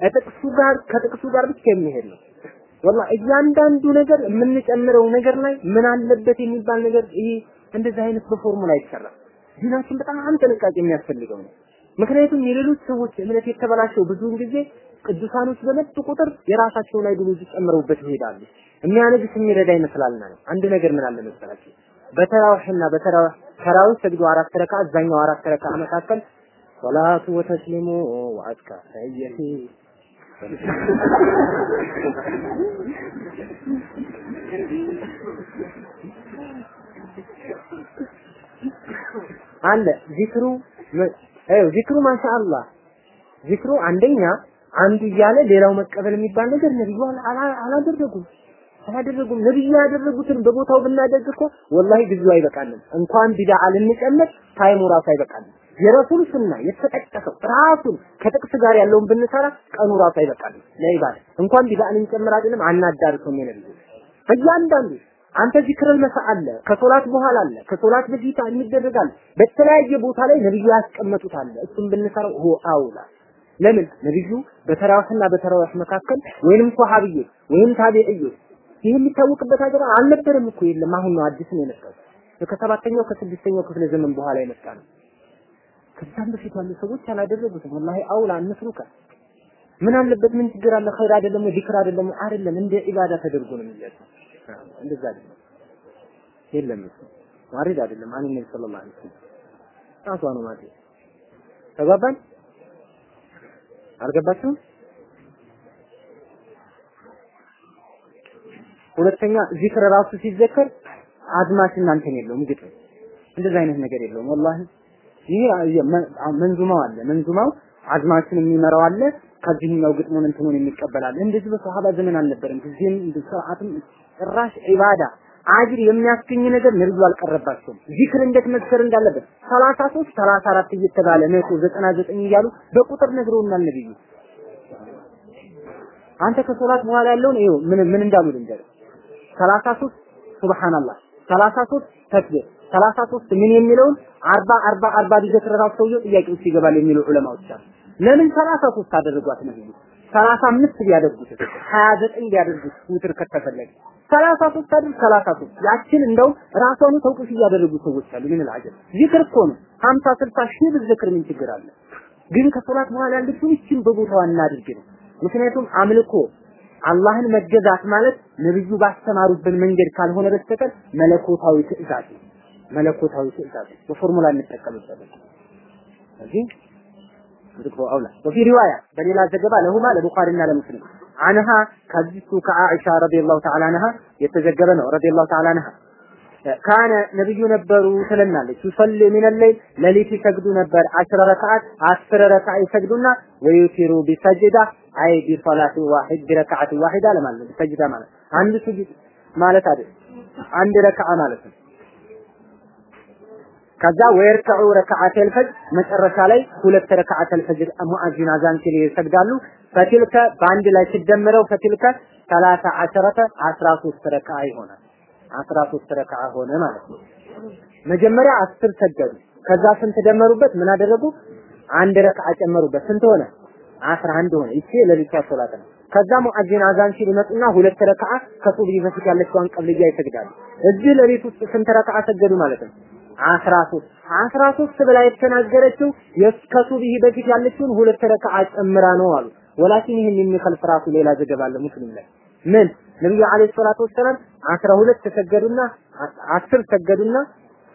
Speaker 1: ከጥቅሱ ጋር ከጥቅሱ ጋር ብቻ የሚሄድ ነው። ወላ እያንዳንዱ ነገር የምንጨምረው ነገር ላይ ምን አለበት የሚባል ነገር ይሄ እንደዚህ አይነት በፎርሙላ አይሰራም ዲናችን በጣም ጥንቃቄ የሚያስፈልገው ነው። ምክንያቱም የሌሎች ሰዎች እምነት የተበላሸው ብዙውን ጊዜ ቅዱሳኖች በመጡ ቁጥር የራሳቸውን ideology ጨምረውበት ይሄዳሉ። የሚያነግስ የሚረዳ ይመስላልና ነው። አንድ ነገር ምን አለ መሰላችሁ? በተራዊህና በተራዊህ ተራዊህ ሰግዶ አራት ረካ እዛኛው አራት ረካ መካከል الصلاة والتسليم ወአዝካ ሰየፊ አለ ዚክሩ አዩ ዚክሩ ማሻአላህ ዚክሩ አንደኛ አንዱ እያለ ሌላው መቀበል የሚባል ነገር ነብዩ አላደረጉም አላደረጉም። ነብዩ ያደረጉትን በቦታው ብናደርግ እኮ ወላሂ ጊዜው አይበቃንም። እንኳን ቢድዓ ልንጨምር ታይሙ ራሱ አይበቃንም። የረሱል ሱና የተጠቀሰው ራሱን ከጥቅስ ጋር ያለውን ብንሰራ ቀኑ ራሱ አይበቃንም ለኢባዳ እንኳን ቢድዓ ልንጨምር አይደለም አናዳርሰውም የነብዩ እያንዳንዱ አንተ ዚክረል መሳ አለ ከሶላት በኋላ አለ ከሶላት በፊት የሚደረጋል በተለያየ ቦታ ላይ ነብዩ ያስቀመጡት አለ እሱም ብንሰራው ሁ አውላ ለምን ነብዩ በተራዊህና በተራዊህ መካከል ወይንም ሷሃቢዮች ወይም ታቢዒዮች ይህ የሚታወቅበት ሀገር አልነበረም እኮ የለም። አሁን ነው አዲስ ነው የመጣው። ከሰባተኛው ከስድስተኛው ክፍለ ዘመን በኋላ የመጣ ነው። ከዛም በፊት ያሉ ሰዎች አላደረጉትም። ወላሂ አውላ እንስሩከ ምን አለበት? ምን ችግር አለ? ኸይር አይደለም ዚክር አይደለም አይደለም፣ እንደ ኢባዳ ተደርጎ ነው የሚያዘው። እንደዛ አይደለም፣ የለም እሱ ዋሪድ አይደለም። አን ነብይ ሰለላሁ ዐለይሂ ወሰለም ራሷ ነው ማለት ተባባን። አልገባችሁም? ሁለተኛ ዚክር ራሱ ሲዘከር አዝማች እናንተን የለውም ግጥም። እንደዚህ አይነት ነገር የለውም ወላሂ። ይሄ መንዙማው አለ። መንዙማው አዝማችን የሚመራው አለ። ከዚህኛው ግጥሙን እንትኑን የሚቀበላል እንደዚህ በሰሃባ ዘመን አልነበረም። ጊዜም ስርዓትም ጭራሽ ዒባዳ አጅር የሚያስገኝ ነገር ነብዩ አልቀረባቸውም ዚክር እንዴት መዝከር እንዳለበት 33 34 እየተባለ መቶ 99 እያሉ በቁጥር ነግረውናል ነብዩ አንተ ከሶላት በኋላ ያለውን ይኸው ምን ምን እንዳሉ ልንገርህ 33 ሱብሃንአላህ 33 ተክቢር 33 ምን የሚለውን 40 40 40 ቢዘክር ራሱ ሰውየው ጥያቄ ውስጥ ይገባል የሚሉ ዑለማዎች አሉ። ለምን 33 አደረጓት ነብዩ? 35 ቢያደርጉት 29 ቢያደርጉት ውትር ከተፈለገ 33 አድርግ 33 ያችን እንደው ራሷኑ ተውቁፍ እያደረጉ ሰዎች አሉ። ምን አጀብ ዚክር እኮ ነው 50 60 ሺህ ብትዘክር ምን ችግር አለ? ግን ከሶላት በኋላ ያለችው ይችን በቦታዋ እናድርግ ነው። ምክንያቱም አምልኮ አላህን መገዛት ማለት ነብዩ ባስተማሩብን መንገድ ካልሆነ በስተቀር መለኮታዊ ትእዛዝ ነው። መለኮታዊ ትእዛዝ በፎርሙላ እንጠቀምበት። እዚህ ዝክሮ አውላ ወፊ ሪዋያ በሌላ ዘገባ ለሁማ ለቡኻሪና ለሙስሊም አንሃ ከዚቱ ከአኢሻ ረዲየላሁ ተዓላ አንሃ የተዘገበ ነው። ረዲየላሁ ተዓላ አንሃ ካነ ነብዩ ነበሩ ትለናለች። من ሌሊት ሌሊት ይሰግዱ ነበር عشر ركعات አስር ረካዓ ይሰግዱና ويوتر بسجدة أي بصلاة واحد بركعة واحدة ለማለት ነው። سجدة ማለት አንድ ስጁድ ማለት አይደል፣ አንድ ረካዓ ማለት ነው። ከዛ ويركع ركعتي الفجر መጨረሻ ላይ ሁለት ركعتي الفجر ሙአዚን አዛን ሲል ይሰግዳሉ። فتلك በአንድ ላይ ሲደመረው فتلك ثلاث عشرة አስራ ሶስት ረካዓ ይሆናል። አስራ ሶስት ረካዓ ሆነ ማለት ነው። መጀመሪያ አስር ሰገዱ። ከዛ ስንት ደመሩበት? ምን አደረጉ? አንድ ረካዓ ጨመሩበት። ስንት ሆነ? አስራ አንድ ሆነ። ይቺ የሌሊቷ ሶላት ነው። ከዛ ሙአዚን አዛን ሲል ይመጡና ሁለት ረካዓ ከሱብሂ በፊት ያለችዋን ቀብልያ ይሰግዳሉ። እዚህ ሌሊት ውስጥ ስንት ረካዓ ሰገዱ ማለት ነው? አስራ ሶስት አስራ ሶስት ብላ የተናገረችው ከሱብሂ በፊት ያለችውን ሁለት ረካዓ ጨምራ ነው አሉ። ወላኪን ይህን የሚከልፍ ራሱ ሌላ ዘገባ አለ ሙስሊም ላይ ምን ነብዩ አለይሂ ሰላቱ ወሰላም አስራ ሁለት ሰገዱና አስር ሰገዱና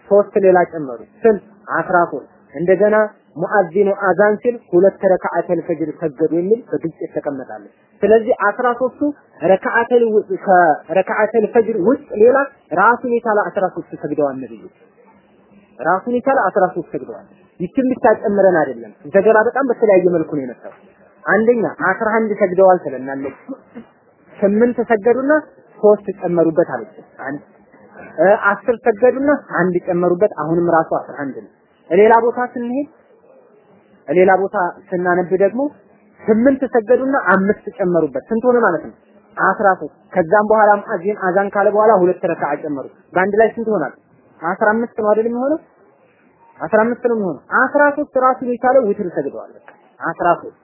Speaker 1: ሶስት ሌላ ጨመሩ። ስንት አስራ ሶስት እንደገና ሙአዚኑ አዛን ሲል ሁለት ረካዓተል ፈጅር ሰገዱ የሚል በግልጽ የተቀመጣለ። ስለዚህ አስራ ሶስቱ ረካዓተል ከረካዓተል ፈጅር ውጭ ሌላ ራሱን የቻለ አስራ ሶስት ሰግደዋል ነብዩ ራሱን የቻለ 13 ሰግደዋል። ይችን ብቻ ጨምረን አይደለም። ዘገባ በጣም በተለያየ መልኩ ነው የመጣው። አንደኛ 11 ሰግደዋል ትለናለች። ስምንት ሰገዱና ሶስት ጨመሩበት አለች። አንድ አስር ሰገዱና አንድ ጨመሩበት። አሁንም ራሱ 11 ነው። ሌላ ቦታ ስንሄድ ሌላ ቦታ ስናነብ ደግሞ ስምንት ሰገዱና አምስት ጨመሩበት። ስንት ሆነ ማለት ነው? 13 ከዛም በኋላ አዚን አዛን ካለ በኋላ ሁለት ረካዓ ጨመሩ። በአንድ ላይ ስንት ይሆናል? አስራ አምስት ነው አይደል የሚሆነው? አስራ አምስት ነው የሚሆነው። አስራ ሶስት ራሱን የቻለ ውትር ሰግደዋል። በቃ አስራ ሶስት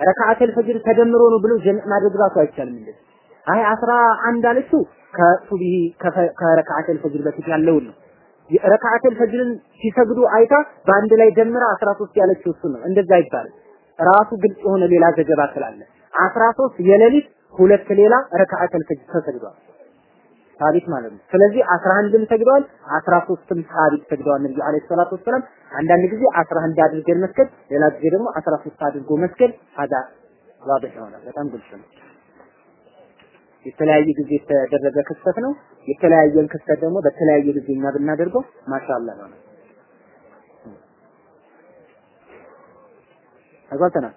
Speaker 1: ረካዓተል ፈጅር ተደምሮ ነው ብሎ ጀምዕ ማድረግ ራሱ አይቻልም። እንደዚህ አይ አስራ አንድ አለችው ከሱብሂ ከረካዓተል ፈጅር በፊት ያለውን ነው። ረካዓተል ፈጅርን ሲሰግዱ አይታ በአንድ ላይ ደምራ አስራ ሶስት ያለችው እሱ ነው። እንደዛ አይባልም። ራሱ ግልጽ የሆነ ሌላ ዘገባ ስላለ አስራ ሶስት የሌሊት ሁለት ሌላ ረካዓተል ፈጅር ተሰግዷል። ሳቢት ማለት ነው። ስለዚህ 11ም ሰግደዋል፣ 13ም ሳቢት ሰግደዋል ነብዩ አለይሂ ሰላቱ ወሰላም። አንዳንድ ጊዜ 11 አድርገን መስገድ፣ ሌላ ጊዜ ደግሞ 13 አድርጎ መስገድ ሀዳ ዋضح ይሆናል። በጣም ግልጽ ነው። የተለያየ ጊዜ የተደረገ ክስተት ነው። የተለያየን ክስተት ደግሞ በተለያየ ጊዜ እኛ ብናደርገው ማሻአላህ ነው። ተጓልተናል።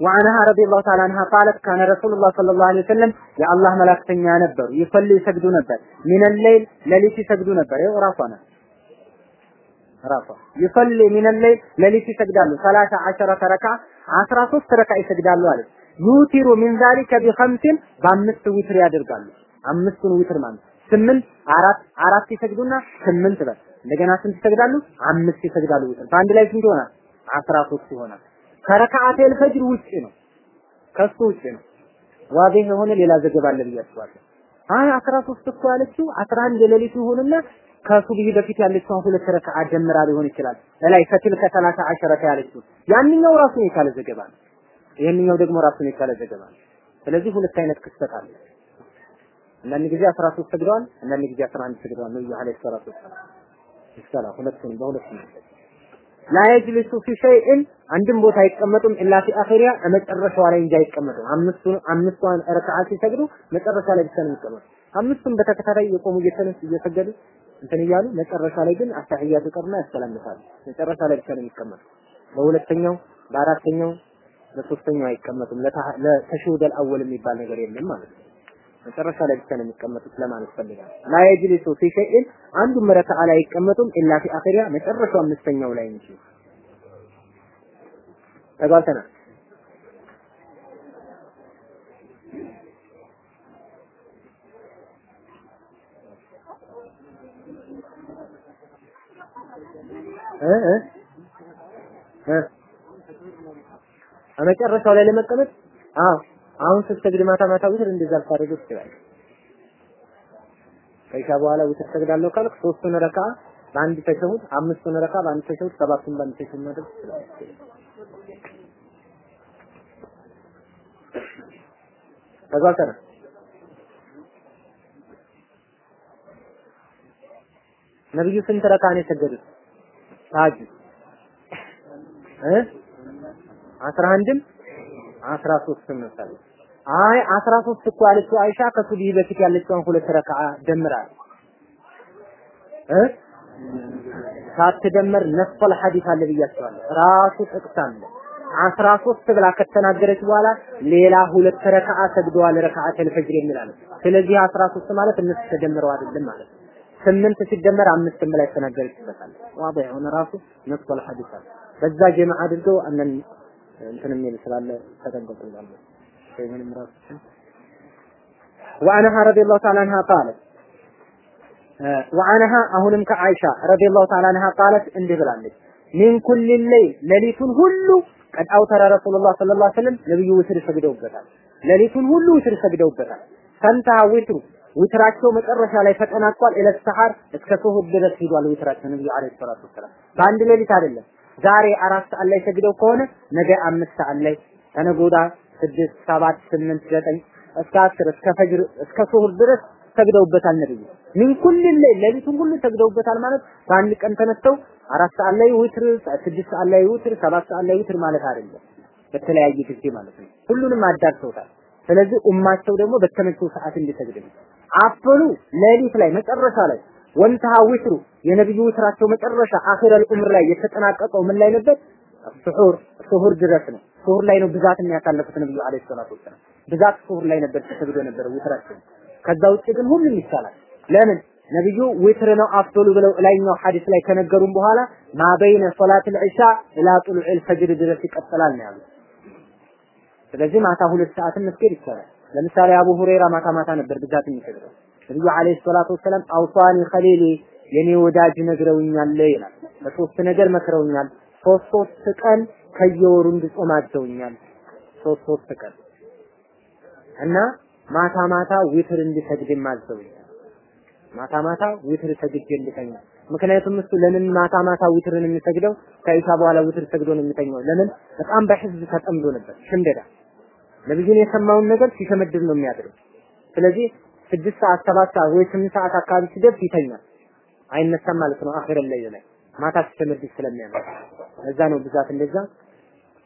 Speaker 1: وعنها رضي الله تعالى عنها قالت كان رسول الله صلى الله عليه وسلم የአላህ መልእክተኛ ነበሩ። يصلي ይሰግዱ ነበር። من الليل ሌሊት ይሰግዱ ነበር። ይኸው ራሷ ናት ራሷ يصلي من الليل ሌሊት ይሰግዳሉ። ثلاث عشرة ركعة አስራ ሶስት ረካ ይሰግዳሉ አለች። يوتر من ذلك بخمس በአምስት وتر ያደርጋሉ። አምስቱን وتر ማለት ስምንት አራት አራት ይሰግዱና ስምንት በል እንደገና ስንት ይሰግዳሉ? አምስት ይሰግዳሉ። ዊትር በአንድ ላይ ስንት ይሆናል? አስራ ሶስት ይሆናል። ከረካዓቴል ፈጅር ውጪ ነው። ከሱ ውጪ ነው። ዋዴህ የሆነ ሌላ ዘገባ አለ አስባለሁ። አይ 13 እኮ ያለችው 11 የሌሊት ይሁንና ከሱብሂ በፊት ያለችው ሁለት ረካዓ ጀምራ ሊሆን ይችላል። ላይ ፈትል ከሰላሳ አሸረተ ያለችው ያንኛው ራሱን የቻለ ዘገባ ይሄንኛው ደግሞ ራሱን የቻለ ዘገባ ስለዚህ ሁለት አይነት ክስተት አለ። አንዳንድ ጊዜ 13 ሰግደዋል፣ አንዳንድ ጊዜ 11 ሰግደዋል ነብዩ አለይሂ ሰላቱ ወሰላም። ይሰላ ሁለቱንም በሁለቱም ላ የጅልሱ ፊ ሸይእን አንድም ቦታ አይቀመጡም ኢላ ፊ አኺሪያ መጨረሻዋ ላይ እንጂ አይቀመጡም። አምስቱ አምስቷን ረክዓ ሲሰግዱ መጨረሻ ላይ ብቻ ነው የሚቀመጡ። አምስቱም በተከታታይ የቆሙ እየተነሱ እየሰገዱ እንትን እያሉ መጨረሻ ላይ ግን አታህያቱ ቀርና ያስተላልፋሉ። መጨረሻ ላይ ብቻ ነው የሚቀመጡ። በሁለተኛው በአራተኛው በሶስተኛው አይቀመጡም። ለተሽሁደል አወል የሚባል ነገር የለም ማለት ነው። መጨረሻ ላይ ብቻ ነው የሚቀመጡት ለማለት ፈልጋል። ላ የጅሊሱ ፊ ሸይእን አንዱም ረክዓ ላይ አይቀመጡም ኢላ ፊ አኺሪያ መጨረሻው አምስተኛው ላይ እንጂ ተጓልተናል። መጨረሻው ላይ ለመቀመጥ አዎ አሁን ስትሰግድ ማታ ማታ ዊትር እንደዛ ልታደርገው ትችላለህ። ከኢሻ በኋላ ዊትር ሰግዳለሁ ካልክ ሶስቱን ረካ በአንድ ተሸሁድ፣ አምስቱን ረካ በአንድ ተሸሁድ፣ ሰባቱን በአንድ ተሸሁድ ማድረግ ትችላለህ። ተጓልተናል። ነብዩ ስንት ረካ ነው የሰገዱት? ታጁ እ አስራ አንድም አስራ ሶስትም ነው ታዲያ። አይ አስራ ሶስት እኮ ያለችው አይሻ ከሱብሂ በፊት ያለችውን ሁለት ረካዓ ደምራል እ ሳትደመር ነፈል ሐዲስ አለ ብያቸዋለሁ። ራሱ ጥቅስ አለ። አስራ ሶስት ብላ ከተናገረች በኋላ ሌላ ሁለት ረካዓ ሰግደዋል ረካዓተል ፈጅር የሚላል። ስለዚህ አስራ ሶስት ማለት እነሱ ተደምረው አይደለም ማለት ነው። ስምንት ሲደመር አምስትም ላይ ተናገረችበታል። ዋضح የሆነ ራሱ ነፈል ሐዲስ አለ። በዛ ጀማዓ አድርገው እንትን የሚል ስላለ ተጠንቀቁ ይላሉ። ሰይምንም ራሱችን وعنها رضي الله تعالى عنها قالت وعنها አሁንም ከአይሻ رضي الله تعالى عنها قالت እንዲህ ብላለች من كل الليل ሌሊቱን ሁሉ قد أوتر رسول الله صلى الله عليه وسلم ነብዩ ውትር ሰግደውበታል። ሌሊቱን ሁሉ ውትር ሰግደውበታል። فانتهى وتره ውትራቸው መጨረሻ ላይ ተጠናቋል። إلى السحر እስከ ሱሁር ድረስ ሂዷል። ውትራቸው ነብዩ عليه الصلاة والسلام በአንድ ሌሊት አይደለም። ዛሬ አራት ሰዓት ላይ ሰግደው ከሆነ ነገ አምስት ሰዓት ላይ ተነጎዳ ስድስት፣ ሰባት፣ ስምንት፣ ዘጠኝ እስከ አስር እስከ ፈጅር እስከ ሱሁር ድረስ ሰግደውበታል ነብዩ። ምን ኩል ሌሊቱን ሁሉ ሰግደውበታል ማለት በአንድ ቀን ተነስተው አራት ሰዓት ላይ ዊትር፣ ስድስት ሰዓት ላይ ዊትር፣ ሰባት ሰዓት ላይ ዊትር ማለት አይደለም። በተለያየ ጊዜ ማለት ነው። ሁሉንም አዳርሰውታል። ስለዚህ ኡማቸው ደግሞ በተመቸው ሰዓት እንዲሰግድ ነው። አፈሉ ሌሊት ላይ መጨረሻ ላይ وانتهى وتره የነብዩ ዊትራቸው መጨረሻ آخر العمر ላይ የተጠናቀቀው ምን ላይ ነበር? ሱሁር ሱሁር ድረስ ነው። ሱሁር ላይ ነው ብዛት የሚያሳልፉት ነብዩ عليه الصلاة والسلام። ብዛት ሱሁር ላይ ነበር ተሰግዶ ነበር ዊትራቸው። ከዛ ውጭ ግን ሁሉም ይቻላል። ለምን ነብዩ ዊትር ነው أفضل ብለው ላይኛው ሐዲስ ላይ ከነገሩን በኋላ ما بين صلاة العشاء إلى طلوع الفجر ድረስ ይቀጥላል ነው ያሉት። ስለዚህ ማታ ሁለት ሰዓትም መስገድ ይቻላል። ለምሳሌ አቡ ሁሬራ ማታ ማታ ነበር ብዛት የሚሰግደው። ነብዩ አለይሂ ሰላቱ ወሰላም አውሳኒ ኸሊሊ የኔ ወዳጅ ነግረውኛል ይላል። በሶስት ነገር መክረውኛል። ሶስት ሶስት ቀን ከየወሩ እንድጾም አዘውኛል። ሶስት ሶስት ቀን እና ማታ ማታ ዊትር እንድሰግድ አዘውኛል። ማታ ማታ ዊትር ሰግጄ እንድተኛ። ምክንያቱም እሱ ለምን ማታ ማታ ዊትርን የሚሰግደው ከኢሻ በኋላ ዊትር ሰግዶ ነው የሚተኛው። ለምን በጣም በህዝብ ተጠምዶ ነበር፣ ሽምደዳ ነብዩን የሰማውን ነገር ሲሸመድድ ነው የሚያድረው። ስለዚህ ስድስት ሰዓት ሰባት ሰዓት ወይ ስምንት ሰዓት አካባቢ ሲደርስ ይተኛል፣ አይነሳም ማለት ነው። آخر الليل ላይ ማታ ሲሸመድድ ስለሚያመጣ እዛ ነው ብዛት እንደዛ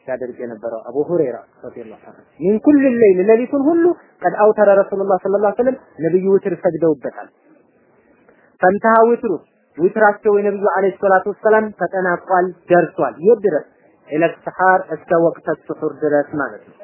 Speaker 1: ሲያደርግ የነበረው አቡ ሁረይራ رضي الله عنه من كل الليل ሌሊቱን ሁሉ قد أوتر رسول الله صلى الله عليه وسلم ነብዩ ዊትር ሰግደውበታል። فانتهى وتره ዊትራቸው የነብዩ عليه الصلاة والسلام ተጠናቋል፣ ደርሷል። የት ድረስ ኢለ ሰሐር እስከ ወቅተ ሱሑር ድረስ ማለት ነው።